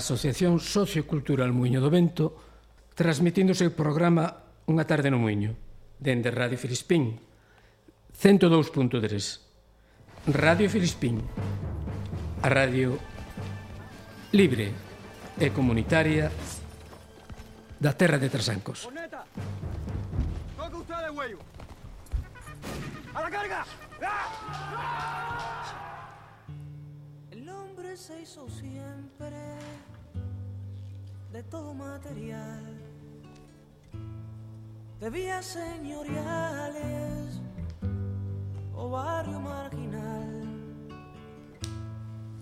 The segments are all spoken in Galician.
Asociación Sociocultural Muiño do Vento, transmitíndose o programa Unha tarde no Muiño, dende Radio Filispín, 102.3. Radio Filispín, a radio libre e comunitaria da terra de Trasancos. Boneta, toca usted de huello. ¡A la carga! ¡Ah! ¡Ah! El hombre se hizo siempre de todo material, de vías señoriales o barrio marginal.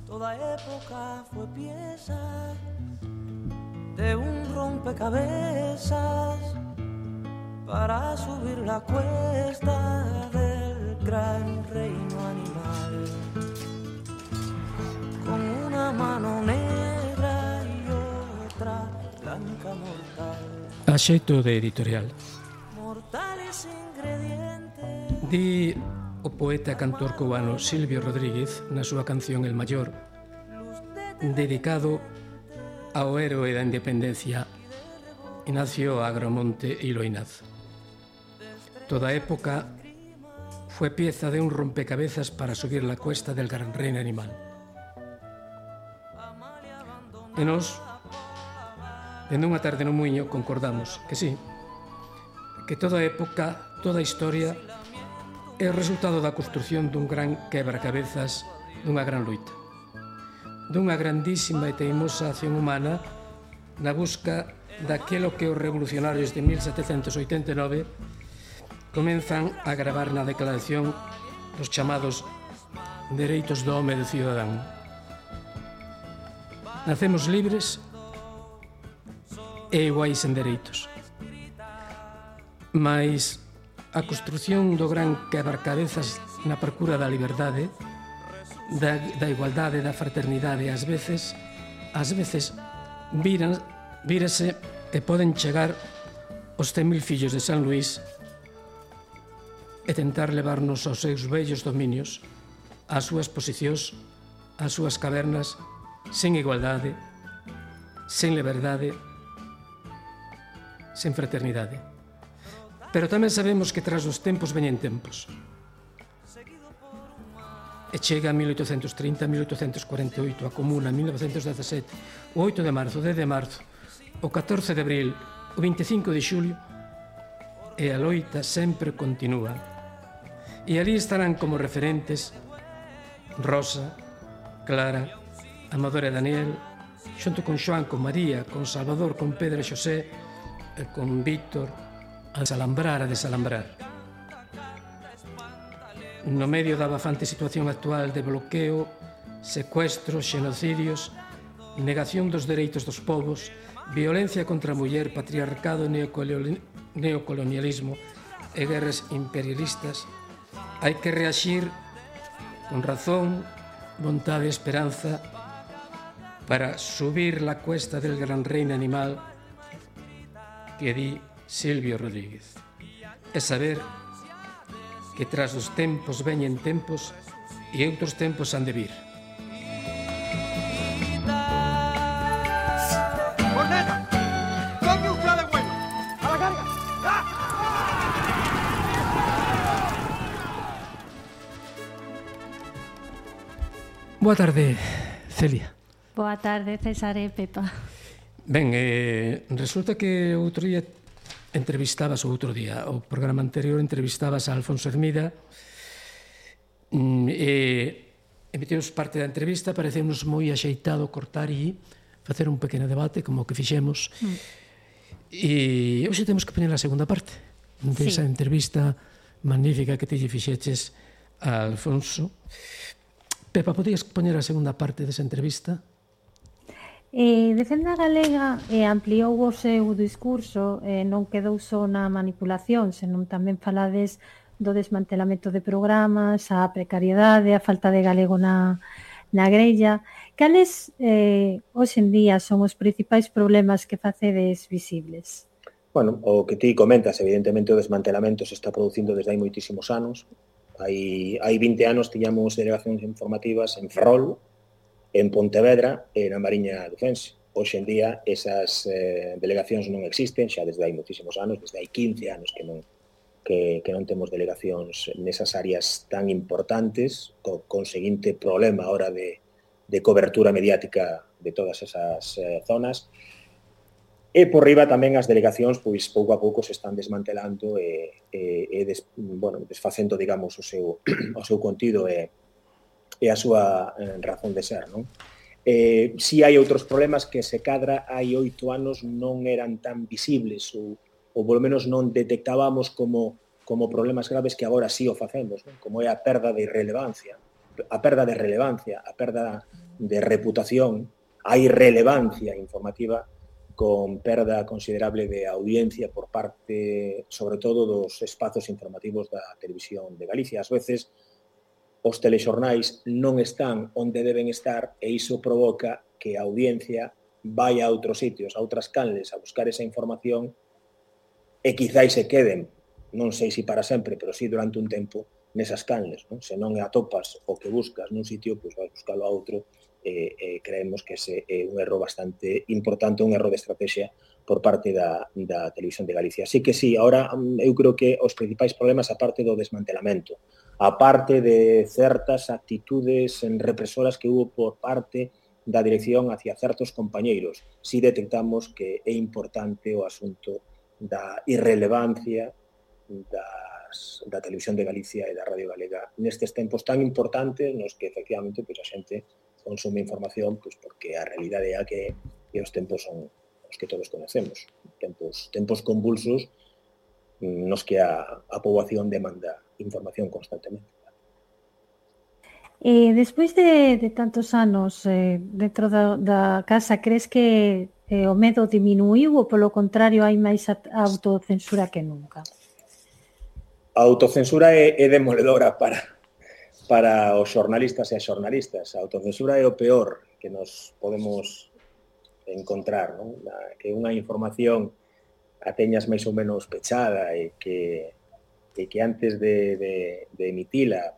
Toda época fue pieza de un rompecabezas para subir la cuesta del gran reino animal con una mano negra otra blanca mortal. A xeito de editorial. Di o poeta cantor cubano Silvio Rodríguez na súa canción El Mayor, dedicado ao héroe da independencia Ignacio Agromonte y Loinaz. Toda época fue pieza de un rompecabezas para subir la cuesta del gran reino animal. E nos, Dende unha tarde no muiño concordamos que sí, que toda época, toda historia é o resultado da construción dun gran quebracabezas dunha gran luita dunha grandísima e teimosa acción humana na busca daquelo que os revolucionarios de 1789 comenzan a gravar na declaración dos chamados dereitos do home e do cidadán. Nacemos libres é iguais en dereitos. Mais a construción do gran quebracabezas na procura da liberdade, da, da igualdade, da fraternidade, ás veces, ás veces viran, vírase e poden chegar os 100.000 fillos de San Luís e tentar levarnos aos seus vellos dominios, ás súas posicións, ás súas cavernas, sen igualdade, sen liberdade, sen fraternidade. Pero tamén sabemos que tras dos tempos veñen tempos. E chega a 1830, 1848, a Comuna, 1917, o 8 de marzo, o 10 de marzo, o 14 de abril, o 25 de xulio, e a loita sempre continúa. E ali estarán como referentes Rosa, Clara, Amadora e Daniel, xunto con Xoan, con María, con Salvador, con Pedro e Xosé, Eh, con Víctor a desalambrar, a desalambrar. No medio da bafante situación actual de bloqueo, secuestros, xenocidios, negación dos dereitos dos povos, violencia contra a muller, patriarcado, neocolonialismo e guerras imperialistas, hai que reaxir con razón, vontade e esperanza para subir la cuesta del gran reino animal que di Silvio Rodríguez e saber que tras os tempos veñen tempos e outros tempos han de vir. ¡Corneta! ¡Toque usted de huello! ¡A la carga! ¡Ah! Boa tarde, Celia. Boa tarde, César e Pepa. Ben, eh, resulta que outro día entrevistabas o outro día, o programa anterior entrevistabas a Alfonso Hermida mm, e emitimos parte da entrevista, parecemos moi axeitado cortar e facer un pequeno debate como o que fixemos. Mm. E hoxe temos que poner a segunda parte de sí. esa entrevista magnífica que te fixeches a Alfonso. Pepa, podías poner a segunda parte desa entrevista? Eh, Defenda Galega eh, ampliou o seu discurso, eh, non quedou só na manipulación, senón tamén falades do desmantelamento de programas, a precariedade, a falta de galego na, na grella. Cales eh, hoxe en día son os principais problemas que facedes visibles? Bueno, o que ti comentas, evidentemente o desmantelamento se está producindo desde hai moitísimos anos. Hai, hai 20 anos tiñamos delegacións informativas en Ferrol, en Pontevedra e na Mariña Ducense. Hoxe en día esas eh, delegacións non existen, xa desde hai moitísimos anos, desde hai 15 anos que non que, que non temos delegacións nesas áreas tan importantes, co seguinte problema a hora de, de cobertura mediática de todas esas eh, zonas. E por riba tamén as delegacións pois pouco a pouco se están desmantelando e, e, e des, bueno, desfacendo, digamos, o seu, o seu contido e, é a súa eh, razón de ser, non? Eh, si hai outros problemas que se cadra hai oito anos non eran tan visibles ou, ou polo menos non detectábamos como como problemas graves que agora sí o facemos, non? como é a perda de irrelevancia, a perda de relevancia, a perda de reputación, a irrelevancia informativa con perda considerable de audiencia por parte, sobre todo, dos espazos informativos da televisión de Galicia. Ás veces, os telexornais non están onde deben estar e iso provoca que a audiencia vai a outros sitios, a outras canles, a buscar esa información e quizáis se queden, non sei se para sempre, pero si sí durante un tempo, nesas canles. Non? Se non atopas o que buscas nun sitio, pois vas buscalo a outro eh, eh, creemos que ese é un erro bastante importante, un erro de estrategia por parte da, da Televisión de Galicia. Así que sí, ahora mm, eu creo que os principais problemas, aparte do desmantelamento, aparte de certas actitudes en represoras que hubo por parte da dirección hacia certos compañeiros, si detectamos que é importante o asunto da irrelevancia das, da televisión de Galicia e da Radio Galega nestes tempos tan importantes nos que efectivamente pois, a xente consume información pois, porque a realidade é que, que os tempos son os que todos conocemos. Tempos, tempos convulsos nos que a, a poboación demanda información constantemente. E despois de, de tantos anos eh, dentro da, da casa, crees que eh, o medo diminuiu ou polo contrario hai máis autocensura que nunca? A autocensura é, é demoledora para, para os xornalistas e as xornalistas. A autocensura é o peor que nos podemos encontrar, non? que unha información a teñas máis ou menos pechada e que, e que antes de, de, de emitila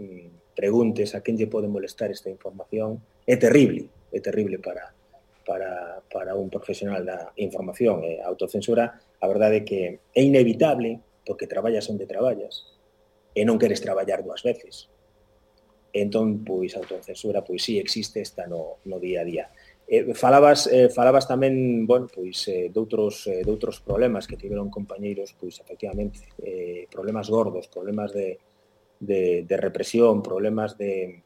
mm, preguntes a quen lle pode molestar esta información é terrible, é terrible para, para, para un profesional da información e autocensura, a verdade é que é inevitable porque traballas onde traballas e non queres traballar dúas veces. Entón, pois, a autocensura, pois, sí, existe, esta no, no día a día. Eh, falabas eh, falabas tamén, bueno, pois eh, doutros eh, doutros problemas que tiveron compañeiros, pois efectivamente, eh, problemas gordos, problemas de de de represión, problemas de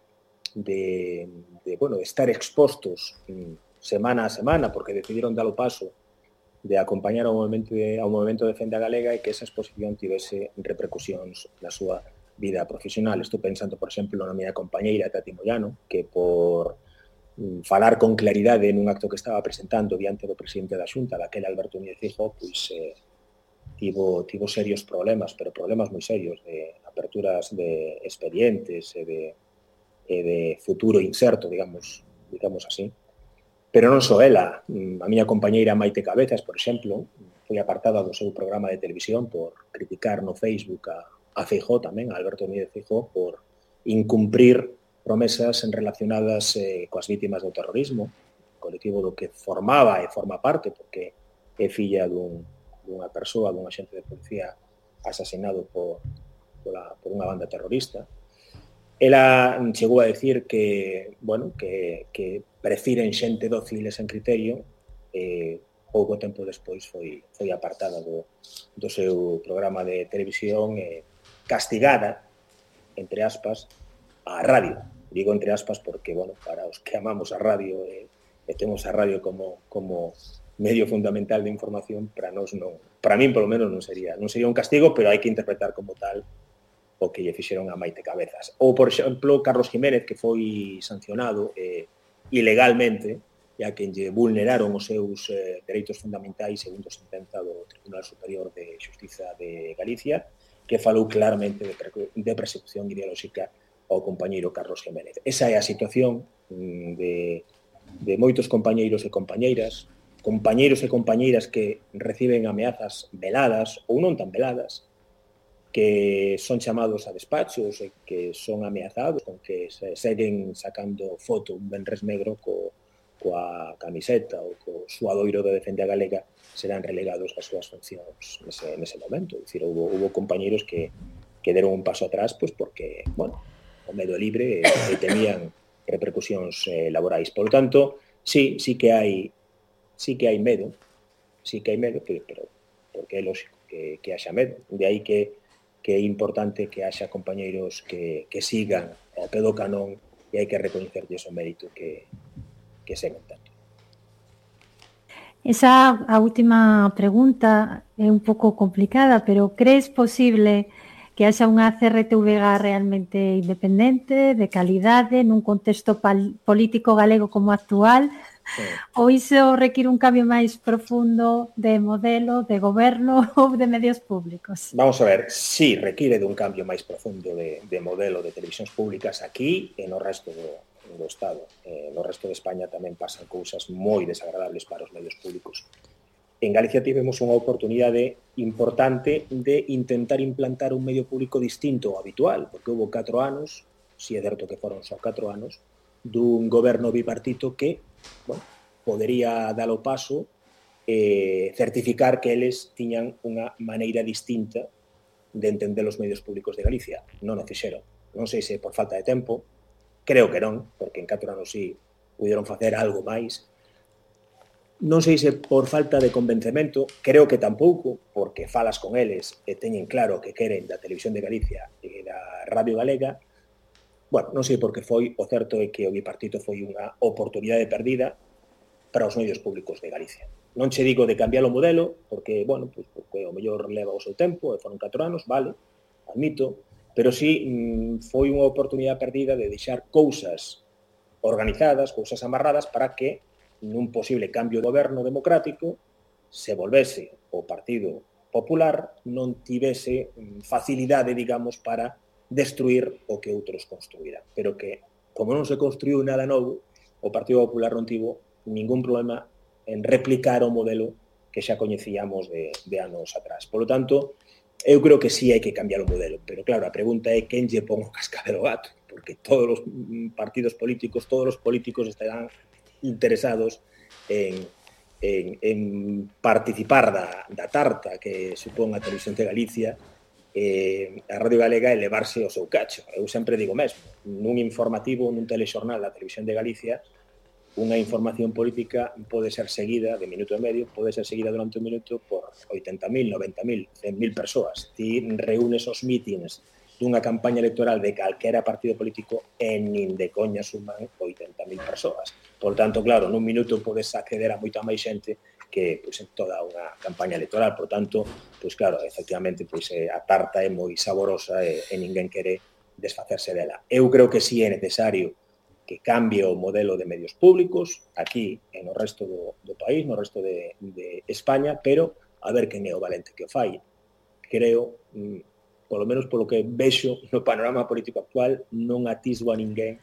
de de bueno, de estar expostos mm, semana a semana porque decidiron dar o paso de acompañar ao movimento de, ao movimento Defenda Galega e que esa exposición tivese repercusións na súa vida profesional. Estou pensando, por exemplo, na miña compañeira Tati Moyano, que por Mm, falar con claridade nun acto que estaba presentando diante do presidente da Xunta, daquel Alberto Núñez Fijo, pois eh, tivo, tivo serios problemas, pero problemas moi serios de aperturas de expedientes e de, e de futuro incerto, digamos, digamos así. Pero non só ela, mm, a miña compañeira Maite Cabezas, por exemplo, foi apartada do seu programa de televisión por criticar no Facebook a, a Feijó tamén, a Alberto Núñez Feijó, por incumprir promesas relacionadas eh, coas vítimas do terrorismo, colectivo do que formaba e forma parte, porque é filla dun, dunha persoa, dun xente de policía asasinado por, pola, por unha banda terrorista. Ela chegou a decir que, bueno, que, que prefiren xente dócil e sen criterio, eh, pouco tempo despois foi, foi apartada do, do seu programa de televisión e eh, castigada, entre aspas, a radio digo entre aspas porque, bueno, para os que amamos a radio eh, e, e temos a radio como, como medio fundamental de información, para nós non, para min polo menos non sería, non sería un castigo, pero hai que interpretar como tal o que lle fixeron a Maite Cabezas. Ou, por exemplo, Carlos Jiménez, que foi sancionado eh, ilegalmente, ya que lle vulneraron os seus eh, dereitos fundamentais segundo sentenza do Tribunal Superior de Xustiza de Galicia, que falou claramente de, de persecución ideolóxica ao compañeiro Carlos Jiménez. Esa é a situación mm, de, de moitos compañeiros e compañeiras, compañeiros e compañeiras que reciben ameazas veladas ou non tan veladas, que son chamados a despachos e que son ameazados con que se seguen sacando foto un benres negro co, coa camiseta ou co suadoiro de defende a galega serán relegados das súas funcións nese, nese momento. Dicir, houve, houve compañeros que, que deron un paso atrás pois porque, bueno, o medo libre eh, e, e temían repercusións eh, laborais. Por lo tanto, sí, sí que hai sí que hai medo, sí que hai medo, pero porque é lógico que, que haxa medo. De aí que que é importante que haxa compañeiros que, que sigan ao pé do canón e hai que recoñecerlles o mérito que, que se tanto. Esa a última pregunta é un pouco complicada, pero crees posible que haxa unha CRTVG realmente independente, de calidade, nun contexto político galego como actual, sí. ou iso require un cambio máis profundo de modelo, de goberno ou de medios públicos? Vamos a ver, sí, require dun cambio máis profundo de, de modelo de televisións públicas aquí e no resto do, do Estado. Eh, no resto de España tamén pasan cousas moi desagradables para os medios públicos en Galicia tivemos unha oportunidade importante de intentar implantar un medio público distinto ao habitual, porque houve 4 anos, si é certo que foron só 4 anos, dun goberno bipartito que bueno, podería dar o paso eh, certificar que eles tiñan unha maneira distinta de entender os medios públicos de Galicia. Non o fixeron. Non sei se por falta de tempo, creo que non, porque en 4 anos sí puderon facer algo máis, non sei se por falta de convencemento, creo que tampouco, porque falas con eles e teñen claro que queren da Televisión de Galicia e da Radio Galega, bueno, non sei por que foi, o certo é que o bipartito foi unha oportunidade perdida para os medios públicos de Galicia. Non che digo de cambiar o modelo, porque, bueno, pues, porque o mellor leva o seu tempo, e foron 4 anos, vale, admito, pero sí mm, foi unha oportunidade perdida de deixar cousas organizadas, cousas amarradas para que nun posible cambio de goberno democrático se volvese o Partido Popular non tivese mm, facilidade, digamos, para destruir o que outros construíran. Pero que, como non se construiu nada novo, o Partido Popular non tivo ningún problema en replicar o modelo que xa coñecíamos de, de anos atrás. Por lo tanto, eu creo que sí hai que cambiar o modelo, pero claro, a pregunta é quen lle pon o cascabel ao gato, porque todos os mm, partidos políticos, todos os políticos estarán interesados en, en, en participar da, da tarta que supón a Televisión de Galicia eh, a Radio Galega elevarse o seu cacho. Eu sempre digo mesmo, nun informativo, nun telexornal da Televisión de Galicia, unha información política pode ser seguida de minuto e medio, pode ser seguida durante un minuto por 80.000, 90.000, 100.000 persoas. Ti reúnes os mítines dunha campaña electoral de calquera partido político e nin de coña suman 80.000 persoas. Por tanto, claro, nun minuto podes acceder a moita máis xente que pois, en toda unha campaña electoral. Por tanto, pois claro, efectivamente, pois, eh, a tarta é moi saborosa e, e ninguén quere desfacerse dela. Eu creo que sí é necesario que cambie o modelo de medios públicos aquí e no resto do, do país, no resto de, de España, pero a ver quen é o valente que o fai. Creo mm, polo menos polo que vexo no panorama político actual, non atisbo a ninguén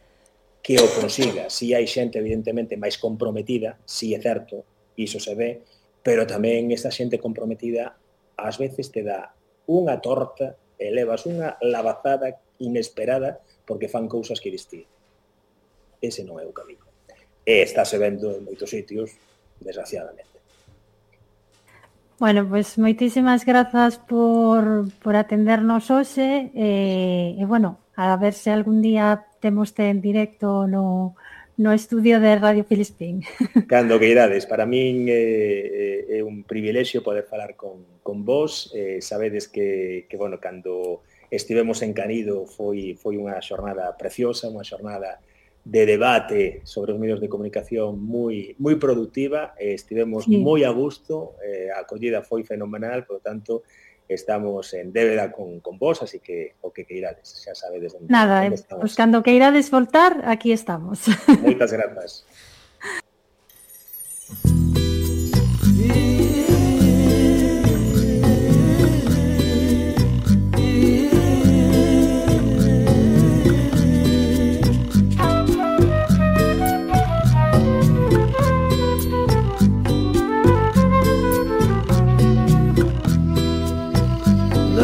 que o consiga. Si hai xente, evidentemente, máis comprometida, si é certo, iso se ve, pero tamén esta xente comprometida ás veces te dá unha torta e levas unha lavazada inesperada porque fan cousas que diste. Ese non é o camino. E estáse vendo en moitos sitios, desgraciadamente. Bueno, pois pues, moitísimas grazas por, por atendernos hoxe e, e bueno, a ver se algún día temos te en directo no, no estudio de Radio Filispín. Cando que irades, para min é, é un privilexio poder falar con, con vos. Eh, sabedes que, que bueno, cando estivemos en Canido foi, foi unha xornada preciosa, unha xornada de debate sobre os medios de comunicación moi moi productiva, eh, estivemos sí. moi a gusto, eh, a acollida foi fenomenal, por lo tanto, estamos en débeda con, con vos, así que o que queirades, xa sabedes onde, Nada, onde eh, estamos. Pues cando queirades voltar, aquí estamos. Moitas grazas.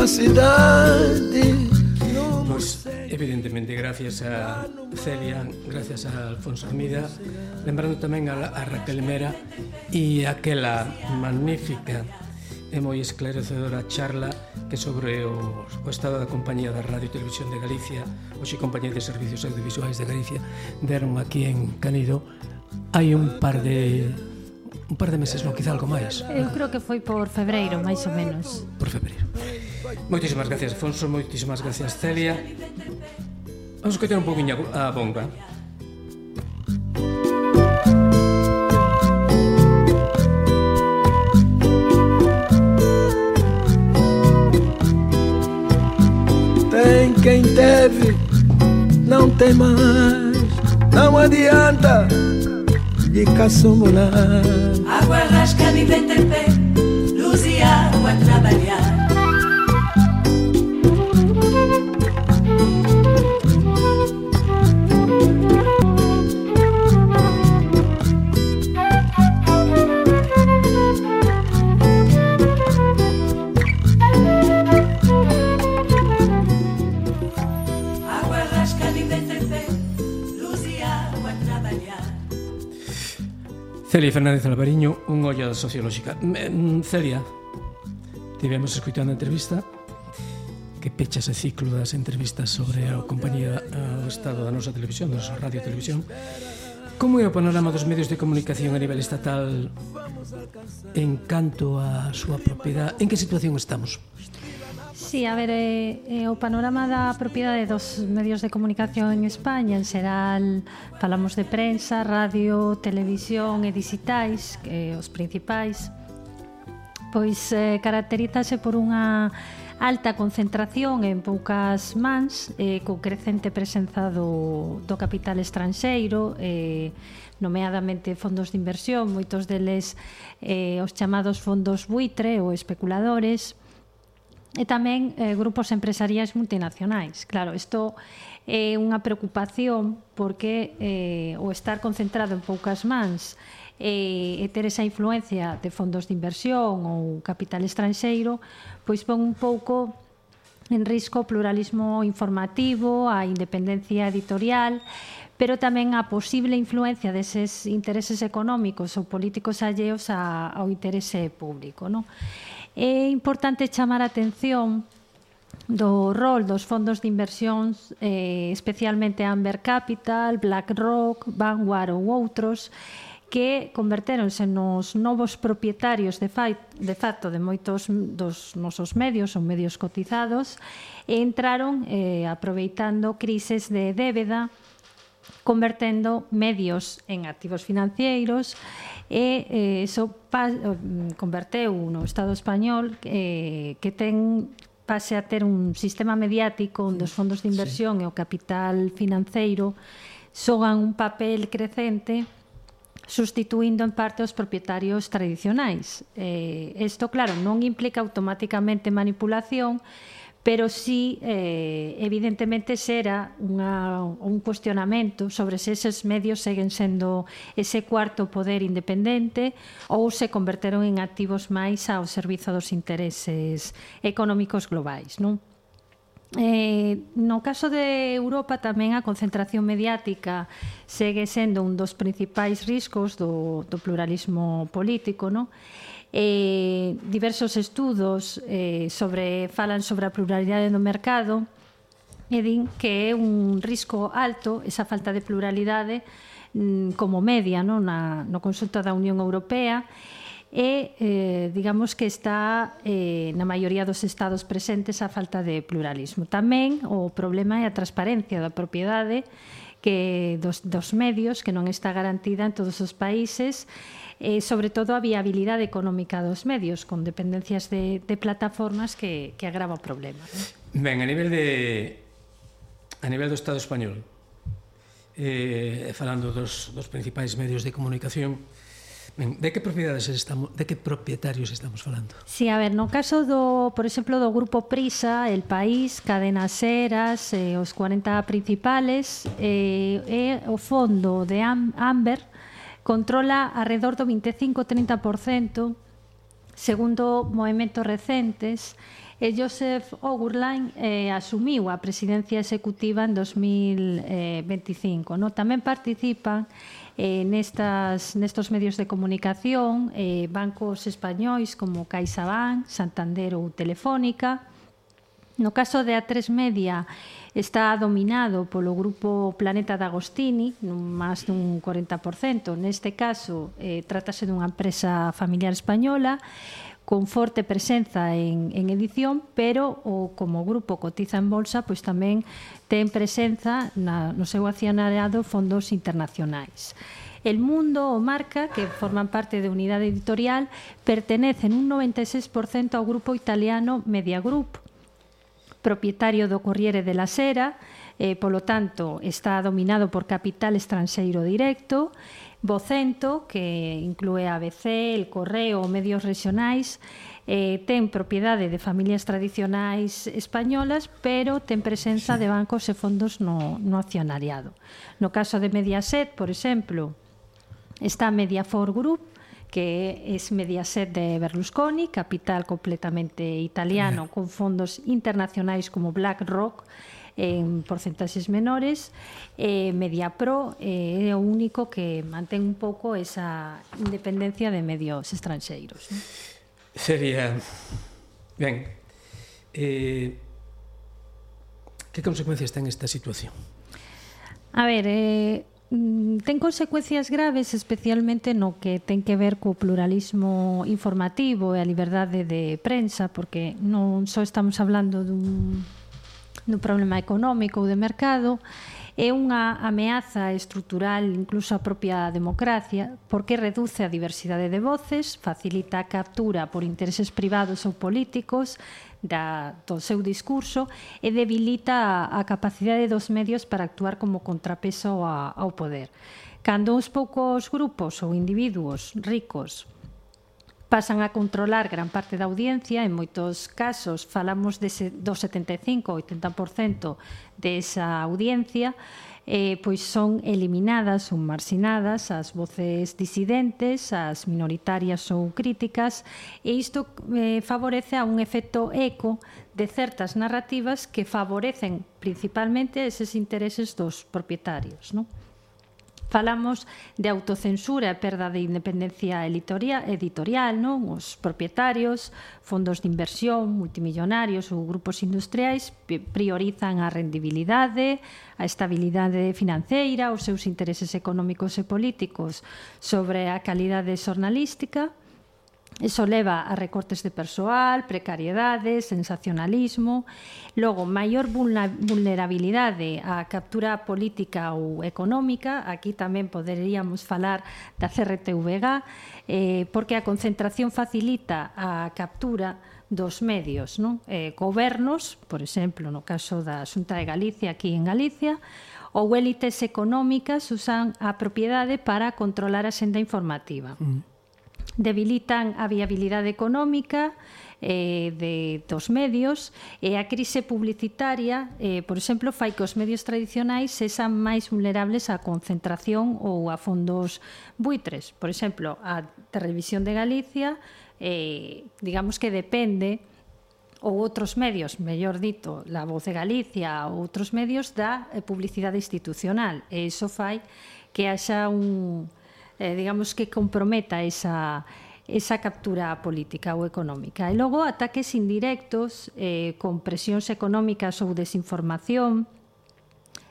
cidade Pois, evidentemente, gracias a Celia, gracias a Alfonso Armida, lembrando tamén a, a Raquel Mera e aquela magnífica e moi esclarecedora charla que sobre o, o estado da Compañía da Radio e Televisión de Galicia, hoxe Compañía de Servicios Audiovisuais de Galicia, deron aquí en Canido. Hai un par de un par de meses, non, quizá algo máis. Eu creo que foi por febreiro, máis ou menos. Por febreiro. Moitísimas gracias, Afonso, moitísimas gracias, Celia. Vamos coitar un poquinho a bomba. Tem quem teve, não tem mais, não adianta explicação não há. Água rasca, me vem tempê, luz e água trabalhar. Celia Fernández Alvariño, un olla sociolóxica. Mm, Celia, tivemos escuitando a entrevista que pecha ese ciclo das entrevistas sobre a compañía ao Estado da nosa televisión, da nosa radio televisión. Como é o panorama dos medios de comunicación a nivel estatal en canto a súa propiedade? En que situación estamos? Sí, a ver, eh, eh, o panorama da propiedade dos medios de comunicación en España en xeral falamos de prensa, radio, televisión e digitais, que eh, os principais, pois eh, caracterízase por unha alta concentración en poucas mans eh, co crecente presenza do, do capital estranxeiro eh, nomeadamente fondos de inversión moitos deles eh, os chamados fondos buitre ou especuladores e tamén eh, grupos empresariais multinacionais. Claro, isto é unha preocupación porque eh, o estar concentrado en poucas mans e, e ter esa influencia de fondos de inversión ou capital estranxeiro, pois pon un pouco en risco o pluralismo informativo, a independencia editorial, pero tamén a posible influencia deses intereses económicos ou políticos alleos a, ao interese público. Non? É importante chamar a atención do rol dos fondos de inversións, eh, especialmente Amber Capital, BlackRock, Vanguard ou outros, que convertéronse nos novos propietarios de, fai, de facto de moitos dos nosos medios ou medios cotizados e entraron eh, aproveitando crises de débeda convertendo medios en activos financeiros e eh, eso pa, mm, converteu no Estado español eh, que ten pase a ter un sistema mediático onde os fondos de inversión sí. e o capital financeiro xogan un papel crecente sustituindo en parte os propietarios tradicionais. Eh, isto, claro, non implica automáticamente manipulación, pero sí, eh, evidentemente, será unha, un cuestionamento sobre se eses medios seguen sendo ese cuarto poder independente ou se converteron en activos máis ao servizo dos intereses económicos globais, non? Eh, no caso de Europa tamén a concentración mediática segue sendo un dos principais riscos do, do pluralismo político, non? eh, diversos estudos eh, sobre falan sobre a pluralidade do mercado e din que é un risco alto esa falta de pluralidade mm, como media no, Na, no consulta da Unión Europea e eh, digamos que está eh, na maioría dos estados presentes a falta de pluralismo. Tamén o problema é a transparencia da propiedade que dos, dos medios que non está garantida en todos os países eh, sobre todo a viabilidade económica dos medios, con dependencias de, de plataformas que, que agrava o problema. ¿no? Ben, a nivel de a nivel do Estado español, eh, falando dos, dos principais medios de comunicación, Ben, de que propiedades estamos, de que propietarios estamos falando? Si, sí, a ver, no caso do, por exemplo, do grupo Prisa, El País, Cadenas Eras, eh, os 40 principales, eh, e o fondo de Am Amber, controla alrededor do 25-30% segundo movimentos recentes e Joseph Ogurlain eh, asumiu a presidencia executiva en 2025. No? Tamén participan eh, nestas, nestos medios de comunicación eh, bancos españois como CaixaBank, Santander ou Telefónica, No caso de A3 Media está dominado polo grupo Planeta D'Agostini, nun máis dun 40%. Neste caso, eh, trátase dunha empresa familiar española con forte presenza en, en edición, pero o como grupo cotiza en bolsa, pois tamén ten presenza na, no seu accionariado fondos internacionais. El Mundo o Marca, que forman parte de unidade editorial, pertenecen un 96% ao grupo italiano Media Group, propietario do Corriere de la Sera, eh, polo tanto, está dominado por capital estranxeiro directo, Vocento, que inclúe a ABC, el Correo, medios regionais, eh, ten propiedade de familias tradicionais españolas, pero ten presenza sí. de bancos e fondos no, no accionariado. No caso de Mediaset, por exemplo, está Mediafor Group, que es Mediaset de Berlusconi, capital completamente italiano, con fondos internacionais como BlackRock, en porcentaxes menores e eh, MediaPro eh, é o único que mantén un pouco esa independencia de medios estranxeiros. Né? Sería... Ben, eh, que consecuencias ten esta situación? A ver, eh, Mm, ten consecuencias graves especialmente no que ten que ver co pluralismo informativo e a liberdade de prensa porque non só estamos hablando dun, dun problema económico ou de mercado é unha ameaza estrutural incluso a propia democracia porque reduce a diversidade de voces facilita a captura por intereses privados ou políticos da, do seu discurso e debilita a, a capacidade dos medios para actuar como contrapeso a, ao poder. Cando uns poucos grupos ou individuos ricos pasan a controlar gran parte da audiencia, en moitos casos falamos de se, do 75 ou 80% desa audiencia, eh, pois son eliminadas ou marxinadas as voces disidentes, as minoritarias ou críticas, e isto eh, favorece a un efecto eco de certas narrativas que favorecen principalmente eses intereses dos propietarios, non? Falamos de autocensura e perda de independencia editoria, editorial, non? Os propietarios, fondos de inversión, multimillonarios ou grupos industriais priorizan a rendibilidade, a estabilidade financeira, os seus intereses económicos e políticos sobre a calidade xornalística, Eso leva a recortes de persoal, precariedade, sensacionalismo, logo maior vulnerabilidade á captura política ou económica, aquí tamén poderíamos falar da CRTVG, eh, porque a concentración facilita a captura dos medios, non? Eh, gobernos, por exemplo, no caso da Xunta de Galicia aquí en Galicia, ou élites económicas usan a propiedade para controlar a senda informativa. Mm debilitan a viabilidade económica eh, de, dos medios e a crise publicitaria, eh, por exemplo, fai que os medios tradicionais sexan máis vulnerables á concentración ou a fondos buitres. Por exemplo, a Televisión de Galicia, eh, digamos que depende ou outros medios, mellor dito, La Voz de Galicia ou outros medios da eh, publicidade institucional. E iso fai que haxa un, eh, digamos que comprometa esa esa captura política ou económica. E logo ataques indirectos eh, con presións económicas ou desinformación,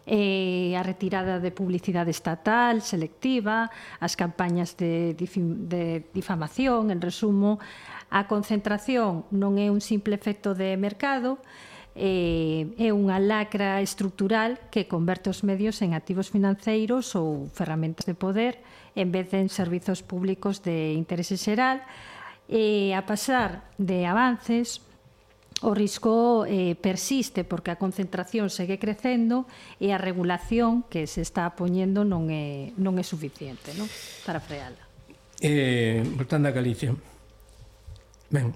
eh, a retirada de publicidade estatal selectiva, as campañas de, de difamación, en resumo, a concentración non é un simple efecto de mercado, eh, é unha lacra estructural que converte os medios en activos financeiros ou ferramentas de poder en vez de en servizos públicos de interese xeral, e a pasar de avances o risco eh, persiste porque a concentración segue crecendo e a regulación que se está poñendo non é, non é suficiente non? para freala. Eh, voltando a Galicia, ben,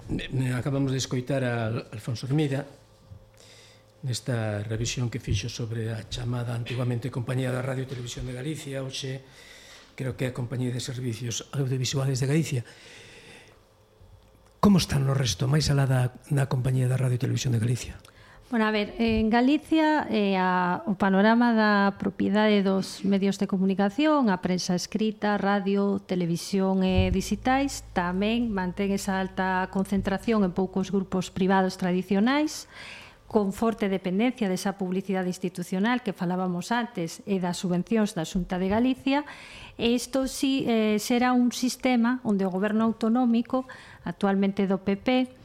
acabamos de escoitar a Alfonso Hermida nesta revisión que fixo sobre a chamada antiguamente Compañía da Radio e Televisión de Galicia, hoxe creo que é a Compañía de Servicios Audiovisuales de Galicia. Como están no resto, máis alá da, da Compañía da Radio e Televisión de Galicia? Bueno, a ver, en Galicia eh, a, o panorama da propiedade dos medios de comunicación, a prensa escrita, radio, televisión e digitais, tamén mantén esa alta concentración en poucos grupos privados tradicionais, con forte dependencia desa publicidade institucional que falábamos antes e das subvencións da Xunta de Galicia, e isto sí, eh, será un sistema onde o goberno autonómico, actualmente do PP,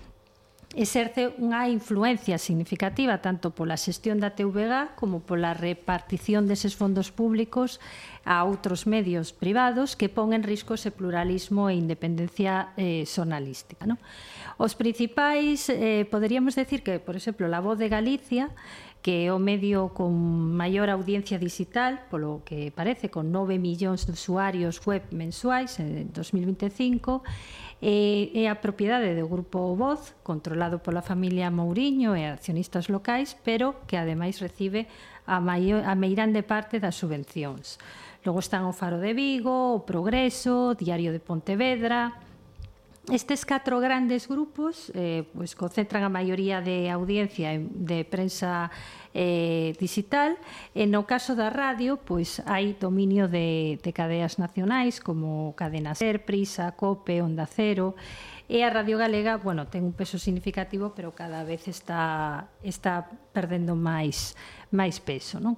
exerce unha influencia significativa tanto pola xestión da TVG como pola repartición deses fondos públicos a outros medios privados que pon en risco ese pluralismo e independencia eh, sonalística. No? Os principais, eh, poderíamos decir que, por exemplo, La Voz de Galicia que é o medio con maior audiencia digital, polo que parece, con 9 millóns de usuarios web mensuais en 2025, e, é a propiedade do grupo Voz, controlado pola familia Mouriño e accionistas locais, pero que ademais recibe a, maior, a meirande parte das subvencións. Logo están o Faro de Vigo, o Progreso, o Diario de Pontevedra, Estes catro grandes grupos eh, pois concentran a maioría de audiencia de prensa eh, digital e no caso da radio pois hai dominio de, de cadeas nacionais como Cadena Ser, Prisa, Cope, Onda Cero e a Radio Galega bueno, ten un peso significativo pero cada vez está, está perdendo máis, máis peso non?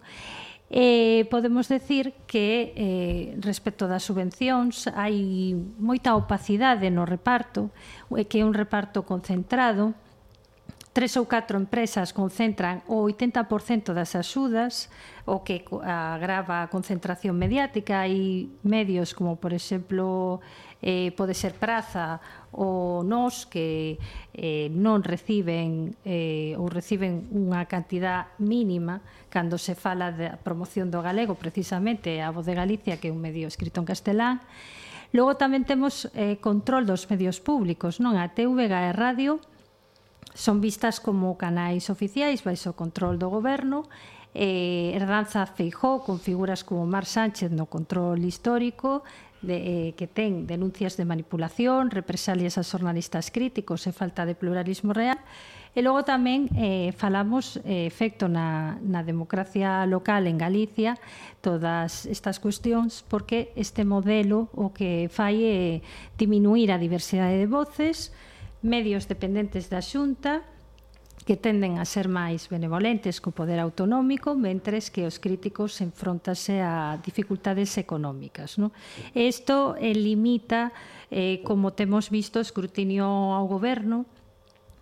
eh, podemos decir que eh, respecto das subvencións hai moita opacidade no reparto, eh, que é un reparto concentrado, tres ou catro empresas concentran o 80% das axudas, o que agrava a concentración mediática, hai medios como, por exemplo, eh, pode ser Praza o nos que eh, non reciben eh, ou reciben unha cantidad mínima cando se fala da promoción do galego, precisamente a Voz de Galicia, que é un medio escrito en castelán. Logo tamén temos eh, control dos medios públicos, non? A TVG e Radio son vistas como canais oficiais baixo control do goberno eh, Herdanza Feijó, con figuras como Mar Sánchez no control histórico, de, eh, que ten denuncias de manipulación, represalias a xornalistas críticos e falta de pluralismo real. E logo tamén eh, falamos eh, efecto na, na democracia local en Galicia todas estas cuestións porque este modelo o que fai é diminuir a diversidade de voces, medios dependentes da xunta, que tenden a ser máis benevolentes co poder autonómico, mentres que os críticos enfrontase a dificultades económicas. No? Isto eh, limita, eh, como temos visto, escrutinio ao goberno,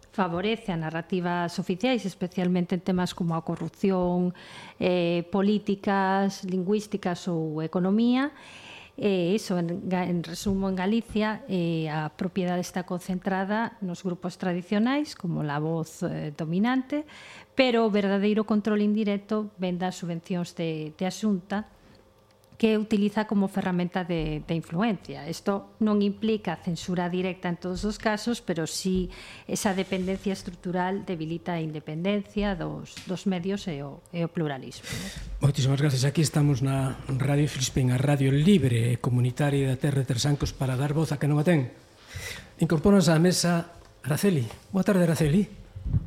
favorece a narrativas oficiais, especialmente en temas como a corrupción, eh, políticas, lingüísticas ou economía, e E iso, en, en resumo, en Galicia eh, a propiedade está concentrada nos grupos tradicionais, como la voz eh, dominante, pero o verdadeiro control indirecto venda subvencións de, de asunta que utiliza como ferramenta de, de influencia. Isto non implica censura directa en todos os casos, pero sí esa dependencia estrutural debilita a independencia dos, dos medios e o, e o pluralismo. Moitísimas gracias. Aquí estamos na Radio Filispín, a radio libre e comunitaria da Terra de Tersancos para dar voz a que non a ten. Incorporas á mesa Araceli. Boa tarde, Araceli.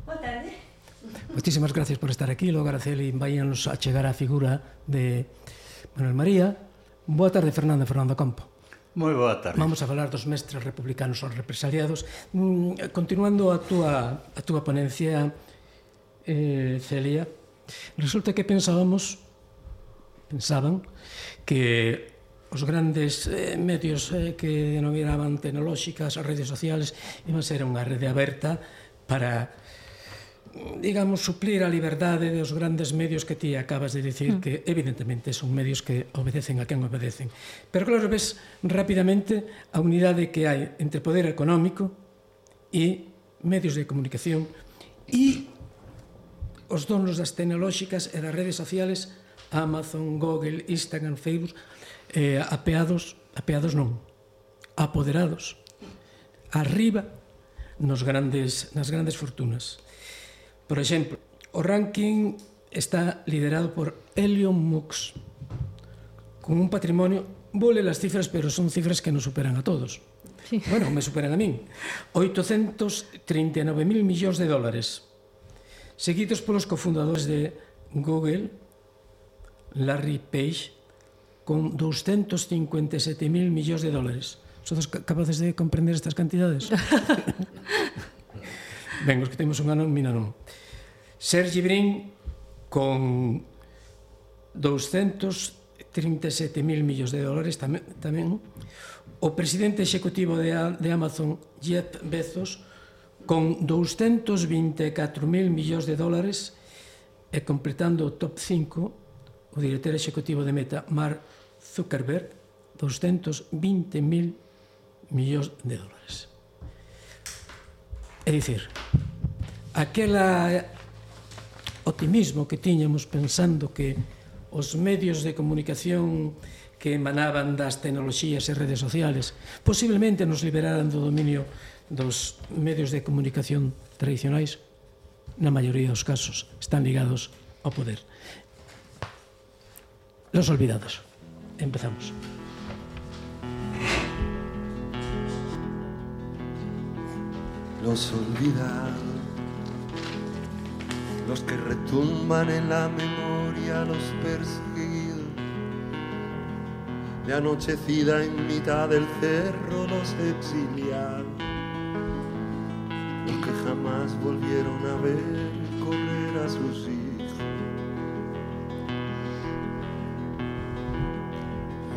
Boa tarde. Moitísimas gracias por estar aquí. Logo, Araceli, vayanos a chegar a figura de Manuel María. Boa tarde, Fernando Fernando Campo. Moi boa tarde. Vamos a falar dos mestres republicanos ou represaliados. Mm, continuando a túa, a túa ponencia, eh, Celia, resulta que pensábamos, pensaban, que os grandes eh, medios eh, que denominaban tecnolóxicas, as redes sociales, iban a ser unha rede aberta para digamos, suplir a liberdade dos grandes medios que ti acabas de dicir, mm. que evidentemente son medios que obedecen a quen obedecen. Pero claro, ves rapidamente a unidade que hai entre poder económico e medios de comunicación e os donos das tecnolóxicas e das redes sociales Amazon, Google, Instagram, Facebook eh, apeados, apeados non, apoderados arriba nos grandes, nas grandes fortunas. Por exemplo, o ranking está liderado por Elion Mux, con un patrimonio, vole las cifras, pero son cifras que nos superan a todos. Sí. Bueno, me superan a min. 839.000 millóns de dólares, seguidos polos cofundadores de Google, Larry Page, con 257.000 millóns de dólares. Sodes capaces de comprender estas cantidades? ben, os que temos un ano, mina non. Sergi Brin con 237.000 millóns de dólares tamén, tamén o presidente executivo de, de Amazon Jeff Bezos con 224.000 millóns de dólares e completando o top 5 o director executivo de Meta Mark Zuckerberg 220.000 millóns de dólares. É dicir, aquela optimismo que tiñamos pensando que os medios de comunicación que emanaban das tecnoloxías e redes sociales posiblemente nos liberaran do dominio dos medios de comunicación tradicionais na maioría dos casos están ligados ao poder. Los olvidados. Empezamos. Los olvidados. Los que retumban en la memoria, los perseguidos, de anochecida en mitad del cerro, los exiliados, los que jamás volvieron a ver correr a sus hijos.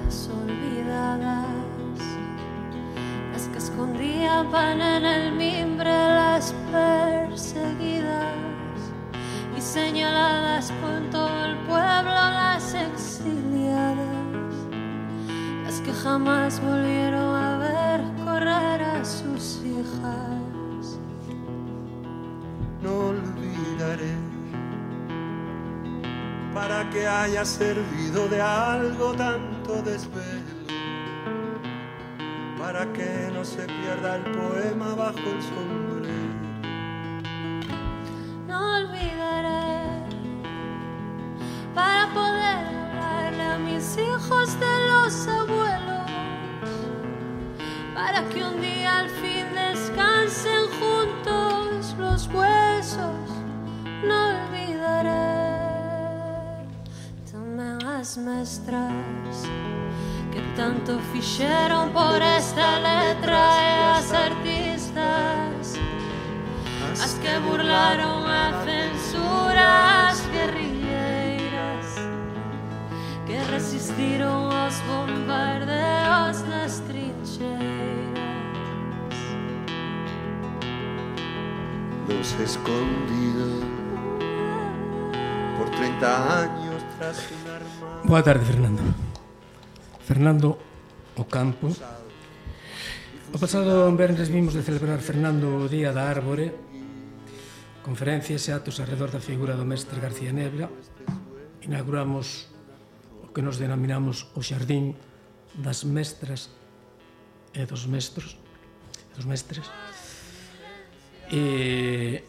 Las olvidadas, las que escondían pan en el mimbre, las perseguidas señaladas por todo el pueblo, las exiliadas, las que jamás volvieron a ver correr a sus hijas. no olvidaré para que haya servido de algo tanto desvelo para que no se pierda el poema bajo el sombrero no olvidaré para poder hablarle a mis hijos de los abuelos para que un día al fin descansen juntos los huesos no olvidaré. También las maestras que tanto fixeron por esta letra e as artistas as que burlaron a resistiron os bombardeos nas trincheiras. Los escondidos Por 30 años tras un armado Boa tarde, Fernando. Fernando Ocampo. O pasado vernes vimos de celebrar Fernando o Día da Árbore Conferencias e actos alrededor da figura do mestre García Nebra. Inauguramos que nos denominamos o xardín das mestras e dos mestros, dos mestres. E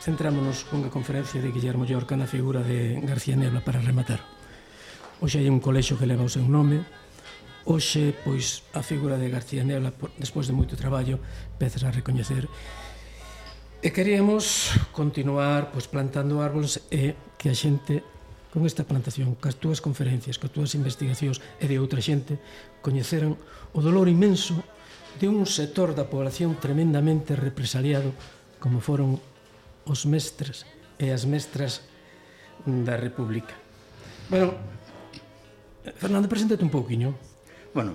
centrámonos cunha conferencia de Guillermo Llorca na figura de García Nebla para rematar. Hoxe hai un colexo que leva o seu nome, Hoxe, pois, a figura de García Nebla, despois de moito traballo, pezas a recoñecer. E queríamos continuar pois, plantando árbores e que a xente con esta plantación, cas túas conferencias, cas túas investigacións e de outra xente, coñeceran o dolor inmenso de un sector da población tremendamente represaliado como foron os mestres e as mestras da República. Bueno, Fernando, preséntate un pouquiño. Bueno,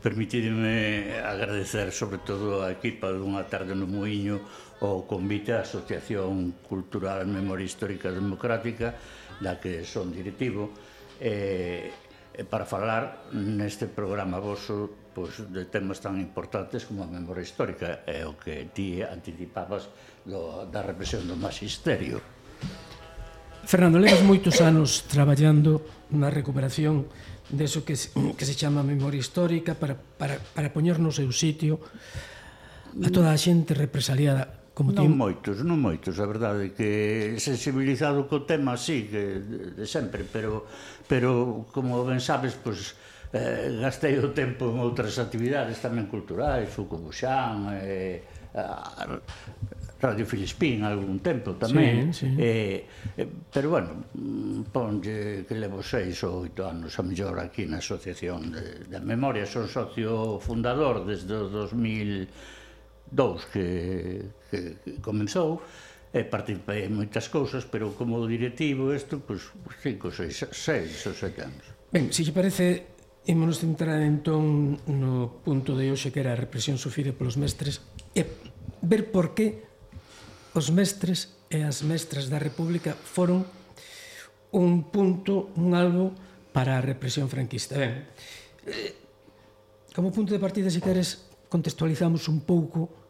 permitidme agradecer sobre todo a equipa dunha tarde no Moinho o convite á Asociación Cultural Memoria Histórica Democrática da que son directivo, eh, para falar neste programa voso pois, de temas tan importantes como a memoria histórica e o que ti anticipabas do, da represión do magisterio. Fernando, levas moitos anos traballando na recuperación deso que se, que se chama memoria histórica para, para, para poñer no seu sitio a toda a xente represaliada. Como non ti... moitos, non moitos, a verdade que sensibilizado co tema sí que de sempre, pero pero como ben sabes, pois eh, gastei o tempo en outras actividades tamén culturais, o Cobuxán, eh, a Radio Filispín algún tempo tamén. Sí, sí. Eh, eh, pero bueno, ponlle que levo seis ou oito anos a mellor aquí na Asociación de, de Memoria, son socio fundador desde o 2002 que, que comenzou, e participei en moitas cousas, pero como directivo isto, pois, pues, cinco, seis, seis ou sete anos. Ben, se lle parece, ímonos centrar entón no punto de hoxe que era a represión sufrida polos mestres e ver por que os mestres e as mestras da República foron un punto, un algo para a represión franquista. Ben, eh, como punto de partida, se queres, contextualizamos un pouco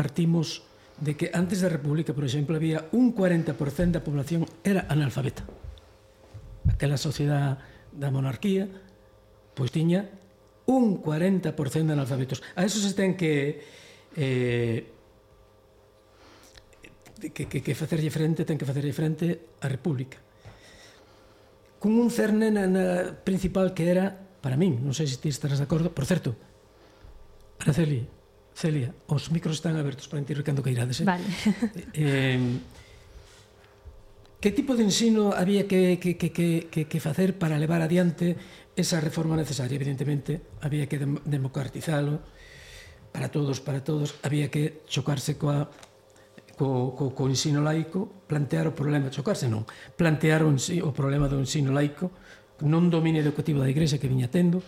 partimos de que antes da República, por exemplo, había un 40% da población era analfabeta. Aquela sociedade da monarquía, pois tiña un 40% de analfabetos. A eso se ten que eh, que, que, que facerlle frente, ten que facerlle frente a República. Con un cerne na, na principal que era, para min, non sei se ti estarás de acordo, por certo, Araceli, Celia, os micros están abertos para entrar cando queirades. Eh? Vale. Eh, que tipo de ensino había que, que, que, que, que que facer para levar adiante esa reforma necesaria? Evidentemente, había que democratizalo para todos, para todos. Había que chocarse coa, co, co, co ensino laico, plantear o problema, chocarse non, plantear o, o problema do ensino laico, non domine educativo da Igrexa que viña tendo.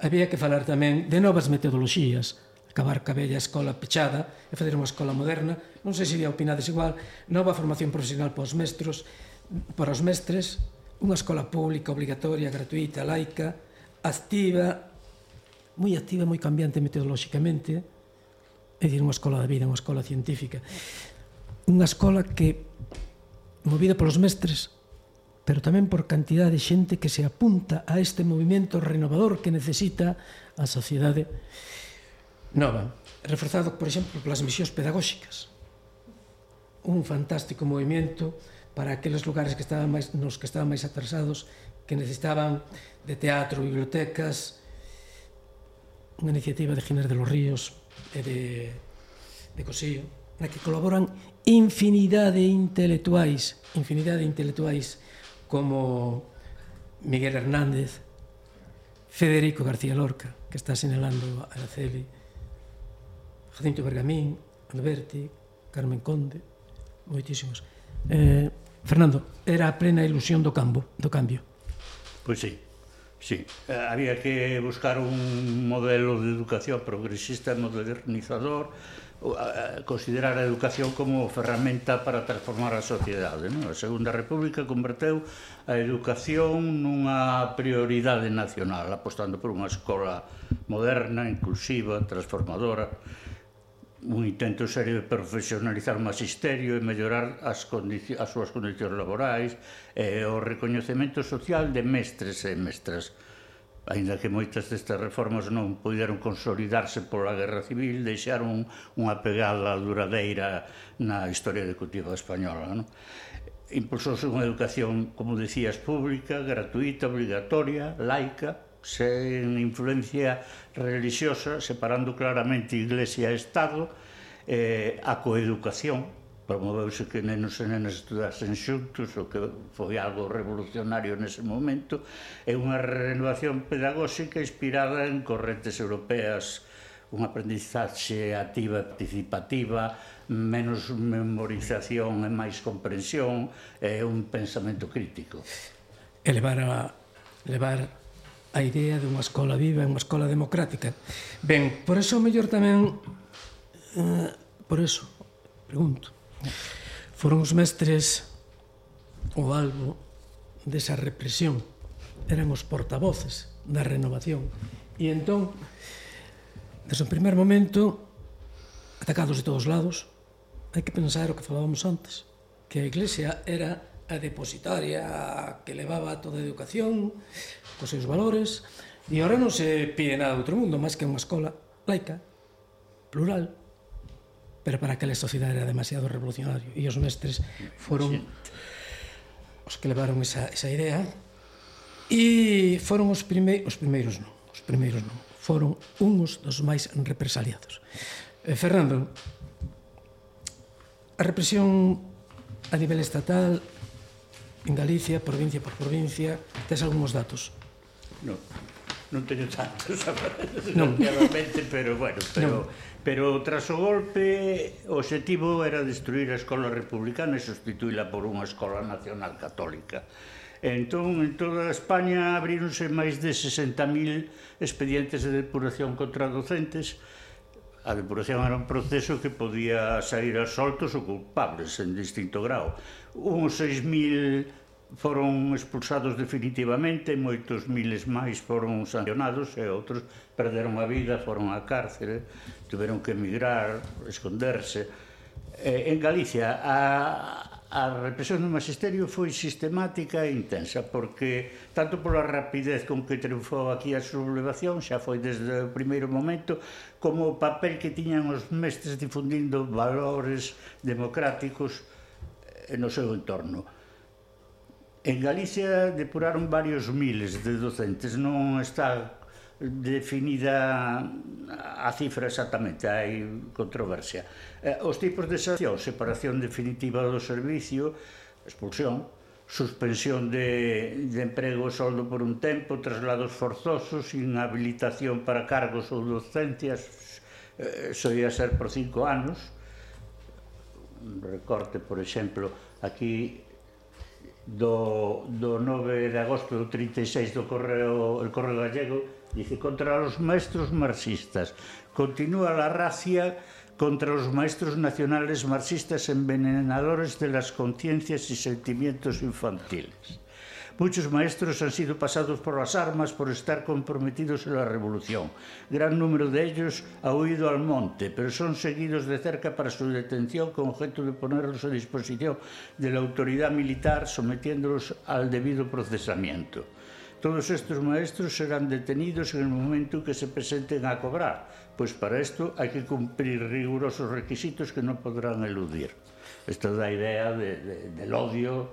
Había que falar tamén de novas metodoloxías, acabar ca bella escola pechada e fazer unha escola moderna. Non sei se opinades igual, nova formación profesional para os mestros, para os mestres, unha escola pública obligatoria, gratuita, laica, activa, moi activa, moi cambiante metodolóxicamente, é dicir, unha escola da vida, unha escola científica. Unha escola que, movida polos mestres, pero tamén por cantidad de xente que se apunta a este movimento renovador que necesita a sociedade nova, reforzado, por exemplo, polas misións pedagóxicas. Un fantástico movimento para aqueles lugares que estaban máis, nos que estaban máis atrasados, que necesitaban de teatro, bibliotecas, unha iniciativa de Giner de los Ríos e de, de Cosío na que colaboran infinidade de intelectuais, infinidade de intelectuais como Miguel Hernández, Federico García Lorca, que está señalando a Araceli, Jacinto Bergamín, Alberti, Carmen Conde, moitísimos. Eh, Fernando, era a plena ilusión do cambio, do cambio. Pois sí, sí. Eh, había que buscar un modelo de educación progresista modernizador, considerar a educación como ferramenta para transformar a sociedade. Non? A Segunda República converteu a educación nunha prioridade nacional, apostando por unha escola moderna, inclusiva, transformadora, un intento serio de profesionalizar o magisterio e mellorar as, condici as súas condicións laborais e o recoñecemento social de mestres e mestras. Ainda que moitas destas reformas non puderon consolidarse pola Guerra Civil, deixaron unha pegada duradeira na historia educativa española. Non? Impulsouse unha educación, como decías, pública, gratuita, obligatoria, laica, sen influencia religiosa, separando claramente Iglesia e Estado, eh, a coeducación, promoveuse que nenos e nenas estudasen xuntos, o que foi algo revolucionario nese momento, e unha renovación pedagóxica inspirada en correntes europeas, unha aprendizaxe activa e participativa, menos memorización e máis comprensión, e un pensamento crítico. Elevar a, levar a idea de unha escola viva, unha escola democrática. Ben, por eso mellor tamén eh, por eso pregunto. Foron os mestres o algo desa represión. Eran os portavoces da renovación. E entón, desde o primer momento, atacados de todos lados, hai que pensar o que falábamos antes, que a Iglesia era a depositaria que levaba toda a educación, cos seus valores, e agora non se pide nada do outro mundo, máis que unha escola laica, plural, pero para aquela sociedade era demasiado revolucionario, e os mestres foron os que levaron esa, esa idea, e foron os, primeiros, os primeiros non, os primeiros non, foron uns dos máis represaliados. Eh, Fernando, a represión a nivel estatal en Galicia, provincia por provincia, tes algúns datos? Non, non teño tantos non. realmente, pero bueno, pero, non. pero tras o golpe o objetivo era destruir a escola republicana e sustituíla por unha escola nacional católica. Entón, en toda España abríronse máis de 60.000 expedientes de depuración contra docentes, A depuración era un proceso que podía sair asoltos ou culpables en distinto grau. Uns 6.000 foron expulsados definitivamente, moitos miles máis foron sancionados e outros perderon a vida, foron á cárcere, tiveron que emigrar, esconderse. Eh, en Galicia, a, a represión do magisterio foi sistemática e intensa, porque tanto pola rapidez con que triunfou aquí a sublevación, xa foi desde o primeiro momento, como o papel que tiñan os mestres difundindo valores democráticos eh, no seu entorno. En Galicia depuraron varios miles de docentes, non está definida a cifra exactamente, hai controversia. Eh, os tipos de sanción, separación definitiva do servicio, expulsión, suspensión de, de emprego e soldo por un tempo, traslados forzosos, inhabilitación para cargos ou docencias, eh, soía ser por cinco anos, un recorte, por exemplo, aquí do, do 9 de agosto do 36 do Correo, el Correo Gallego, dice, contra os maestros marxistas. Continúa la racia contra los maestros nacionales marxistas envenenadores de las conciencias y sentimientos infantiles. Muchos maestros han sido pasados por las armas por estar comprometidos en la revolución. Gran número de ellos ha huido al monte, pero son seguidos de cerca para su detención con objeto de ponerlos a disposición de la autoridad militar, sometiéndolos al debido procesamiento. Todos estes maestros serán detenidos en el momento que se presenten a cobrar, pois para isto hai que cumprir rigurosos requisitos que non podrán eludir. Esta da idea de, de, del odio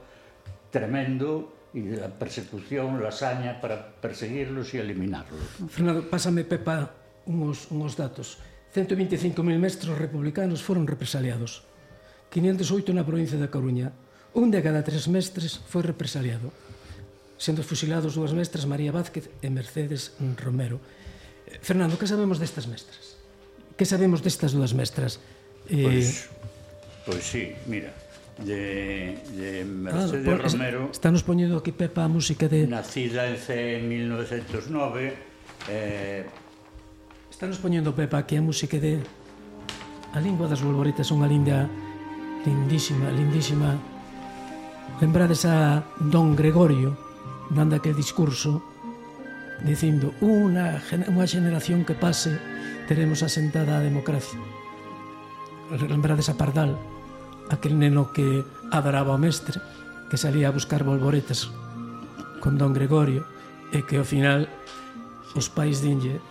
tremendo e de la persecución, la saña para perseguirlos e eliminarlos. Fernando, pásame, Pepa, unos, unos datos. 125.000 mestros republicanos foron represaliados. 508 na provincia da Coruña. Un de cada tres mestres foi represaliado sendo fusilados dúas mestras, María Vázquez e Mercedes Romero. Eh, Fernando, que sabemos destas mestras? Que sabemos destas dúas mestras? Eh... Pois, pois sí, mira, de, de Mercedes ah, por, Romero... Estamos poñendo aquí Pepa a música de... Nacida en 1909... Eh... Estamos poñendo Pepa aquí a música de... A lingua das bolboretas unha linda, lindísima, lindísima... Lembrades a Don Gregorio, dando aquel discurso dicindo unha, unha generación que pase teremos asentada a democracia. Lembrades a Pardal aquel neno que adoraba o mestre que salía a buscar bolboretas con don Gregorio e que ao final os pais dinlle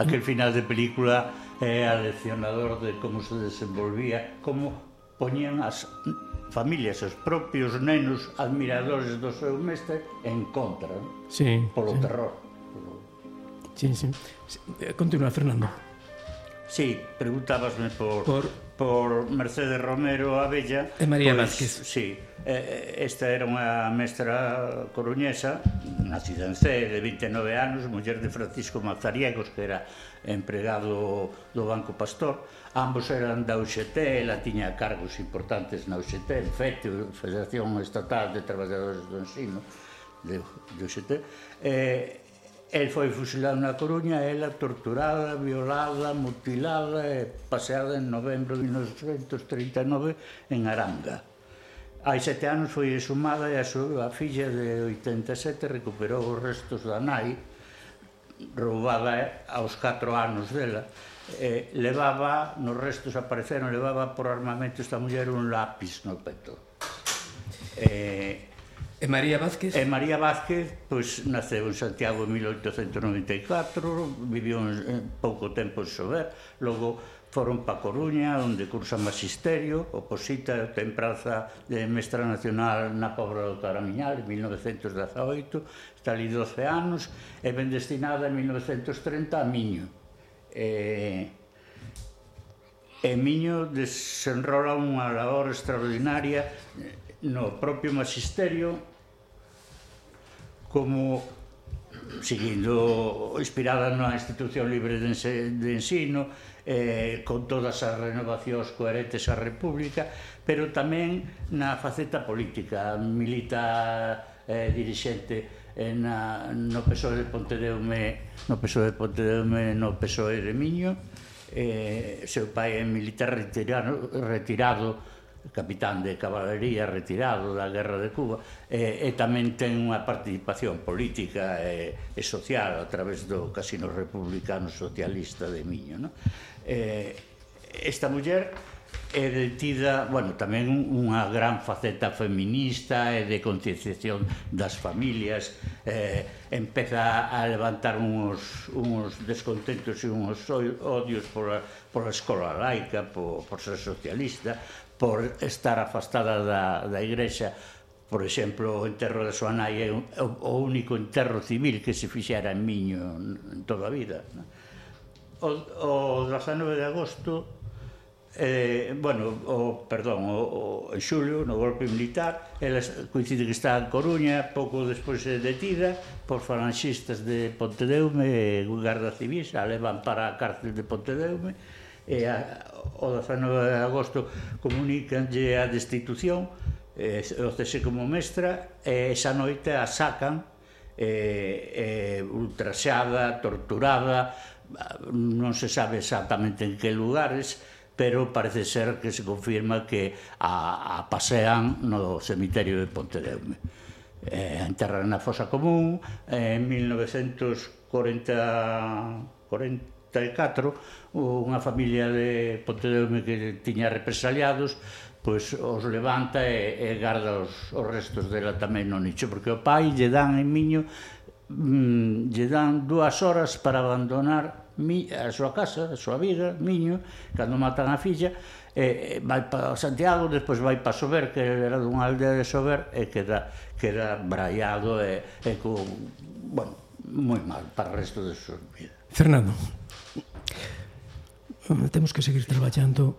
aquel final de película é eh, aleccionador de como se desenvolvía como poñían as familias, os propios nenos admiradores do seu mestre encontran sí, polo sí. terror. Polo... Sí, sí. Continúa, Fernando. Sí, preguntabasme por, por... por Mercedes Romero Abella e María pois, Vázquez. Sí, esta era unha mestra coruñesa, nacida en C, de 29 anos, muller de Francisco Mazariegos, que era empregado do Banco Pastor. Ambos eran da UGT, ela tiña cargos importantes na UGT, en FETE, Federación Estatal de Traballadores do Ensino, de, de UGT. Eh, El foi fusilado na Coruña, ela torturada, violada, mutilada e paseada en novembro de 1939 en Aranga. Hai sete anos foi exhumada e a súa filla de 87 recuperou os restos da nai roubada aos 4 anos dela e levaba, nos restos apareceron, levaba por armamento esta muller un lápis no peto. Eh, E María Vázquez? E María Vázquez pois, naceu en Santiago en 1894, viviu en eh, pouco tempo en Sober, logo foron pa Coruña, onde cursa magisterio, oposita, ten praza de mestra nacional na Pobra do Caramiñal, en 1918, está ali 12 anos, e ben destinada en 1930 a Miño. E, e Miño desenrola unha labor extraordinaria no propio Magisterio como seguindo inspirada na institución libre de ensino eh, con todas as renovacións coherentes á República pero tamén na faceta política. Milita eh, dirixente eh, na, no PSOE de Pontedeume no PSOE de Pontedeume no PSOE de Miño. Eh, seu pai é militar retirado, retirado capitán de caballería retirado da guerra de Cuba e, e tamén ten unha participación política e, e social a través do Casino Republicano Socialista de Miño no? e, esta muller é detida, bueno, tamén unha gran faceta feminista e de concienciación das familias eh, empeza a levantar uns, uns descontentos e uns odios por a, por a escola laica, por, por ser socialista por estar afastada da, da igrexa por exemplo, o enterro da súa nai é o único enterro civil que se fixera en Miño en toda a vida. O, o 19 de agosto, eh, bueno, o, perdón, o, o, en xulio, no golpe militar, ela coincide que está en Coruña, pouco despois é detida por falanxistas de Pontedeume, guarda civil, a levan para a cárcel de Pontedeume, e a, o 19 de agosto comunicanlle a destitución eh, o cese como mestra e esa noite a sacan eh, eh, ultraxada, torturada non se sabe exactamente en que lugares pero parece ser que se confirma que a, a pasean no cemiterio de Pontedeume. Eh, enterran na fosa común en eh, 1940 40 94 unha familia de Pontedeume que tiña represaliados pois os levanta e, e garda os, os restos dela tamén no nicho porque o pai lle dan en miño mm, lle dan dúas horas para abandonar mi, a súa casa, a súa vida, miño, cando matan a filla, e, e vai para Santiago, despois vai para Sober, que era dunha aldea de Sober, e queda, queda braiado e, e con, bueno, moi mal para o resto de súa vida. Fernando. Temos que seguir traballando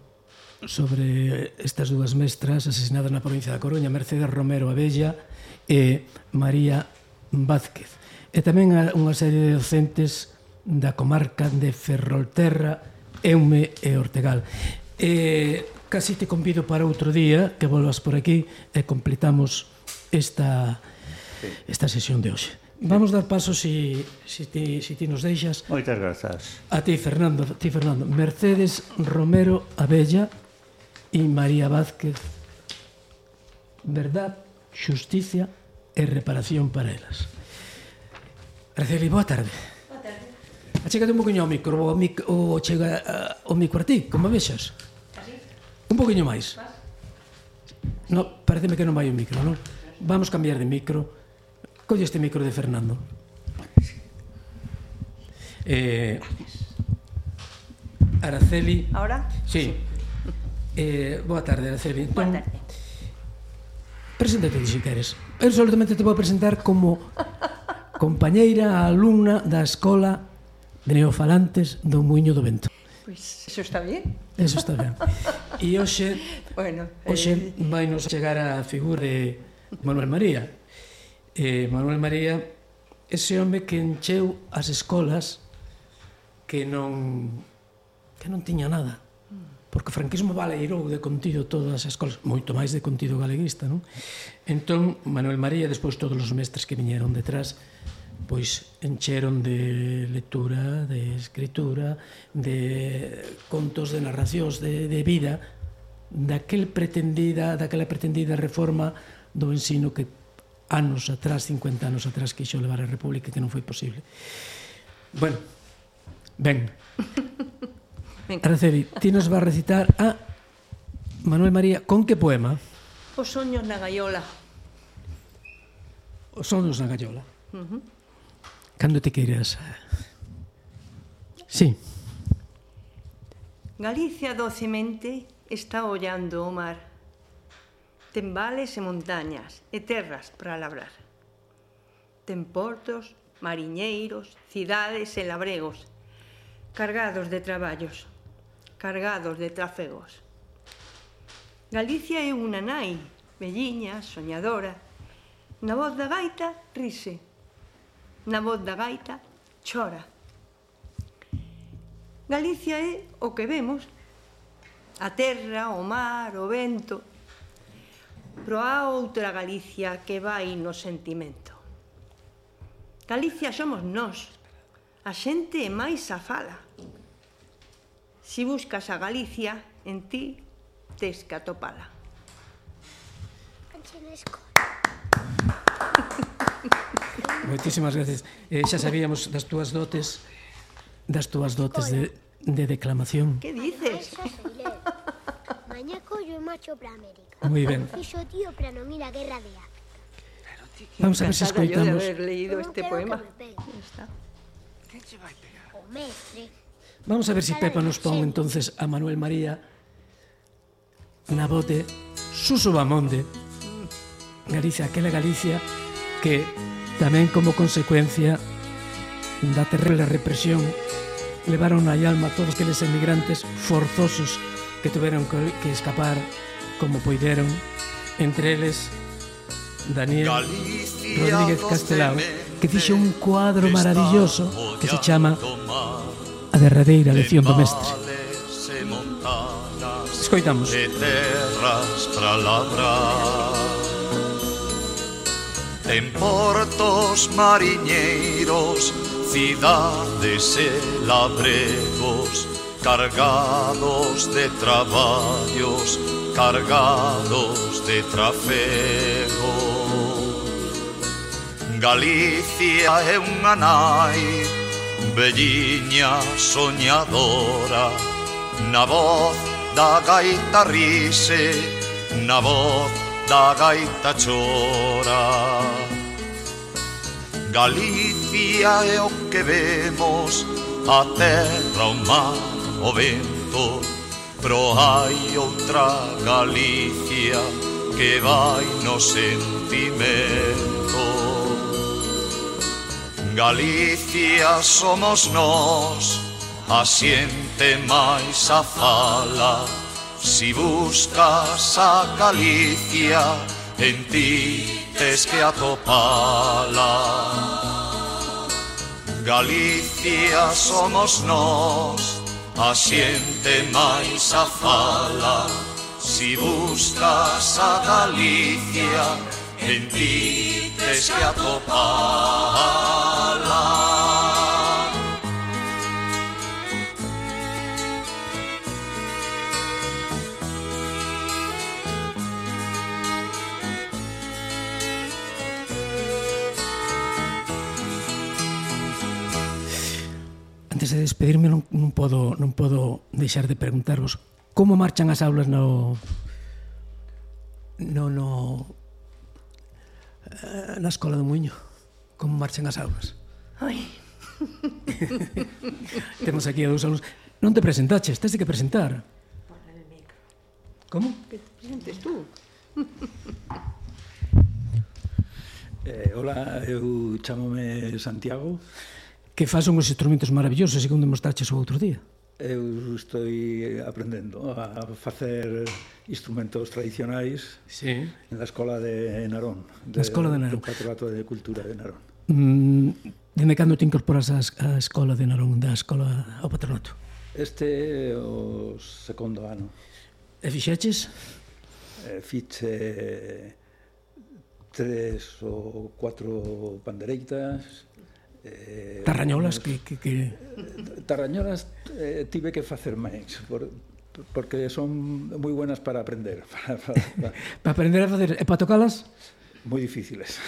sobre estas dúas mestras asesinadas na provincia da Coruña, Mercedes Romero Abella e María Vázquez. E tamén unha serie de docentes da comarca de Ferrolterra, Eume e Ortegal. E casi te convido para outro día que volvas por aquí e completamos esta, esta sesión de hoxe. Vamos dar paso si, si, ti, si ti nos deixas. Moitas grazas. A ti, Fernando, a ti, Fernando. Mercedes Romero Abella e María Vázquez. Verdad, xusticia e reparación para elas. Araceli, boa tarde. Boa tarde. Achégate un poquinho ao micro, o, mic, o chega uh, o micro a ti, como vexas? Así? Un poquinho máis. No, pareceme que non vai o micro, non? Vamos cambiar de micro. Colle este micro de Fernando. Eh, Araceli. Ahora? Sí. Eh, boa tarde, Araceli. Boa tarde. Preséntate, se queres. Eu solamente te vou presentar como compañeira, alumna da Escola de Neofalantes do Muiño do Vento. Pois, eso está bien. Eso está ben. E hoxe, bueno, hoxe eh... vai nos chegar a figura de Manuel María, eh, Manuel María ese home que encheu as escolas que non que non tiña nada porque o franquismo baleirou de contido todas as escolas, moito máis de contido galeguista, non? Entón, Manuel María, despois todos os mestres que viñeron detrás, pois encheron de lectura, de escritura, de contos, de narracións, de, de vida, daquel pretendida, daquela pretendida reforma do ensino que anos atrás, 50 anos atrás, que xo levar a República que non foi posible. Bueno, ben. Araceli, ti nos vas recitar a Manuel María, con que poema? Os soños na gaiola. Os soños na gaiola. Uh -huh. Cando te queiras. Eh. Sí. Galicia docemente está ollando o mar Ten vales e montañas e terras para labrar. Ten portos, mariñeiros, cidades e labregos, cargados de traballos, cargados de tráfegos. Galicia é unha nai, belliña, soñadora. Na voz da gaita rise, na voz da gaita chora. Galicia é o que vemos, a terra, o mar, o vento, pero há outra Galicia que vai no sentimento. Galicia somos nós, a xente é máis a fala. Si buscas a Galicia, en ti tes que atopala. Moitísimas gracias. Eh, xa sabíamos das túas dotes das túas dotes de, de declamación. Que dices? marcho para América. Moi ben. Fixo tío para non ir á guerra de África. Vamos a ver se escoitamos. Yo de haber leído non este poema. Está. Que che vai pegar? O mestre. Vamos a ver se si Pepa nos pon entonces a Manuel María na bote Suso Bamonde Galicia, aquela Galicia que tamén como consecuencia da terrible represión levaron a alma a todos aqueles emigrantes forzosos que tuveron que escapar como poideron, entre eles Daniel Rodríguez Castelao, que fixo un cuadro maravilloso que se chama A derradeira lección do mestre. Escoitamos. De terras para labrar En portos mariñeiros Cidades e labregos cargados de traballos, cargados de trafego. Galicia é unha nai, belliña soñadora, na voz da gaita rise, na voz da gaita chora. Galicia é o que vemos, a terra humana o vento Pero hai outra Galicia que vai no sentimento. Galicia somos nós A xente máis a fala. Si buscas a Galicia En ti tes que atopala. Galicia somos nós A xente máis a fala. Si buscas a Galicia En ti tes que atopala. antes de despedirme non, non podo non podo deixar de preguntarvos como marchan as aulas no no no eh, na escola do Muiño. Como marchan as aulas? Ai. Temos aquí a dous alumnos. Non te presentaches, tens de que presentar. Micro. Como? Que te presentes tú. eh, hola, eu chamome Santiago que faz uns instrumentos maravillosos, segundo mostraches o outro día. Eu estou aprendendo a facer instrumentos tradicionais sí. na Escola de Narón. De, na Escola de Narón. Do Patronato de Cultura de Narón. Mm, dende cando te incorporas á, á Escola de Narón, da Escola ao Patronato? Este é o segundo ano. E fixeches? Eh, e fixe tres ou cuatro pandereitas, Eh, Tarrañolas que, que, que... Tarrañolas eh, tive que facer máis, por, porque son moi buenas para aprender. Para, para, para... para aprender a facer, e para tocalas? moi difíciles.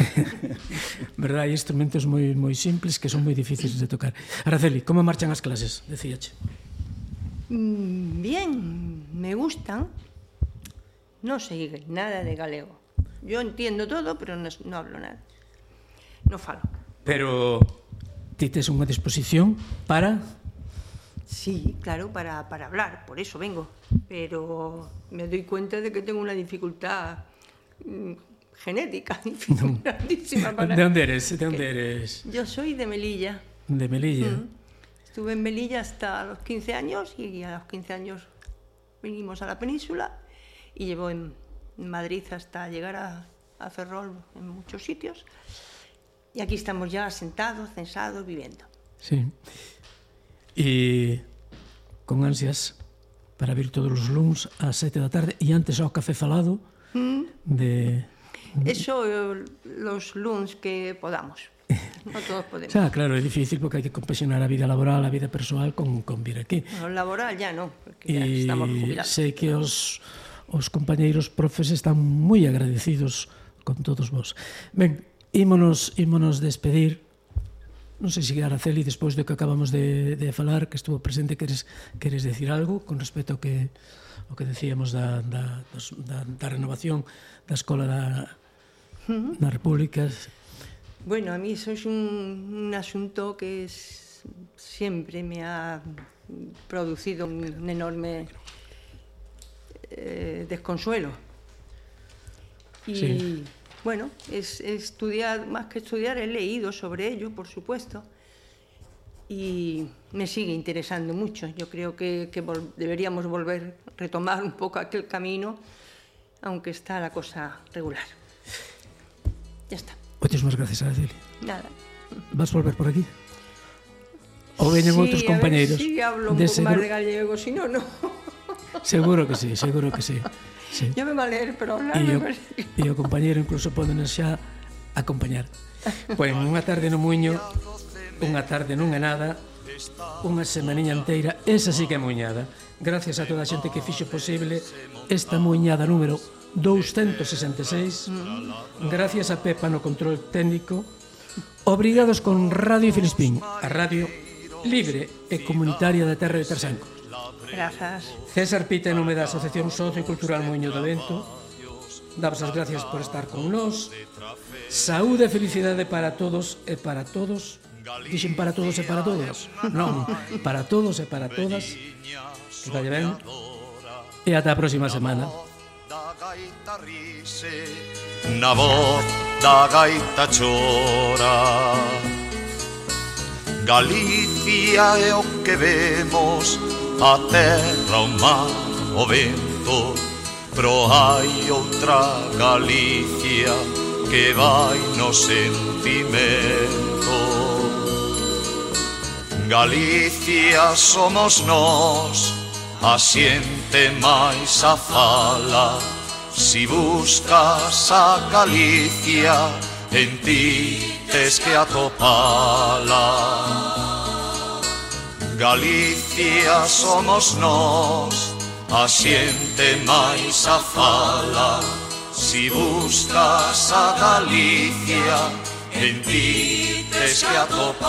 Verdad, hai instrumentos moi moi simples que son moi difíciles de tocar. Araceli, como marchan as clases? Decíache. Mm, bien, me gustan. Non sei nada de galego. Yo entiendo todo, pero no, no hablo nada. No falo. Pero ti tes unha disposición para Sí, claro, para, para hablar, por eso vengo. Pero me doy cuenta de que tengo una dificultad mm, genética dificultadísima para... ¿De dónde eres? ¿De dónde eres? Yo soy de Melilla. De Melilla. Mm. Estuve en Melilla hasta los 15 años y a los 15 años vinimos a la península y llevo en Madrid hasta llegar a, a Ferrol en muchos sitios. E aquí estamos ya sentados, censados, vivendo. Sí. E con ansias para vir todos os luns ás sete da tarde e antes ao café falado mm. de... Eso los luns que podamos. No todos podemos. Xa, claro, é difícil porque hai que compasionar a vida laboral, a vida persoal con, con vir aquí. Bueno, laboral ya no. porque ya e estamos jubilados. Sei que os, os compañeiros profes están moi agradecidos con todos vos. Ben, Ímonos, ímonos despedir. Non sei se Araceli, despois do que acabamos de, de falar, que estuvo presente, queres, queres decir algo con respecto ao que, o que decíamos da, da, dos, da, da renovación da Escola da, uh da República. Bueno, a mí eso es un, un asunto que es, siempre me ha producido un enorme eh, desconsuelo. Y, sí bueno, es, es estudiar, más que estudiar, he leído sobre ello, por supuesto, y me sigue interesando mucho. Yo creo que, que vol- deberíamos volver, retomar un poco aquel camino, aunque está la cosa regular. Ya está. Moitísimas gracias, Araceli. Nada. Vas volver por aquí? Sí, outros a ver compañeiros? si hablo un poco más de gallego, si no, no. Seguro que sí, seguro que sí. sí. Yo vengo a leer, pero hablar e o, e o compañero incluso poden xa acompañar. Pois pues, unha tarde no muño, unha tarde non é nada, unha semaniña inteira, esa sí que é muñada. Gracias a toda a xente que fixo posible esta muñada número 266. Gracias a Pepa no control técnico. Obrigados con Radio Filispín, a radio libre e comunitaria da Terra de Tersancos. Grazas. César Pita, en nome da Asociación Sociocultural Moinho do Vento, damos as gracias por estar con nós. Saúde e felicidade para todos e para todos. Dixen para todos e para todas. Non, para todos e para todas. Que vaya ben. E ata a próxima semana. Na voz da gaita chora Galicia é o que vemos a terra, o mar, o vento Pro hai outra Galicia que vai no sentimento. Galicia somos nós, a xente máis a fala. Si buscas a Galicia, en ti tes que atopala. Galicia somos nós A xente máis a fala. Si buscas a Galicia En ti tes que atopala.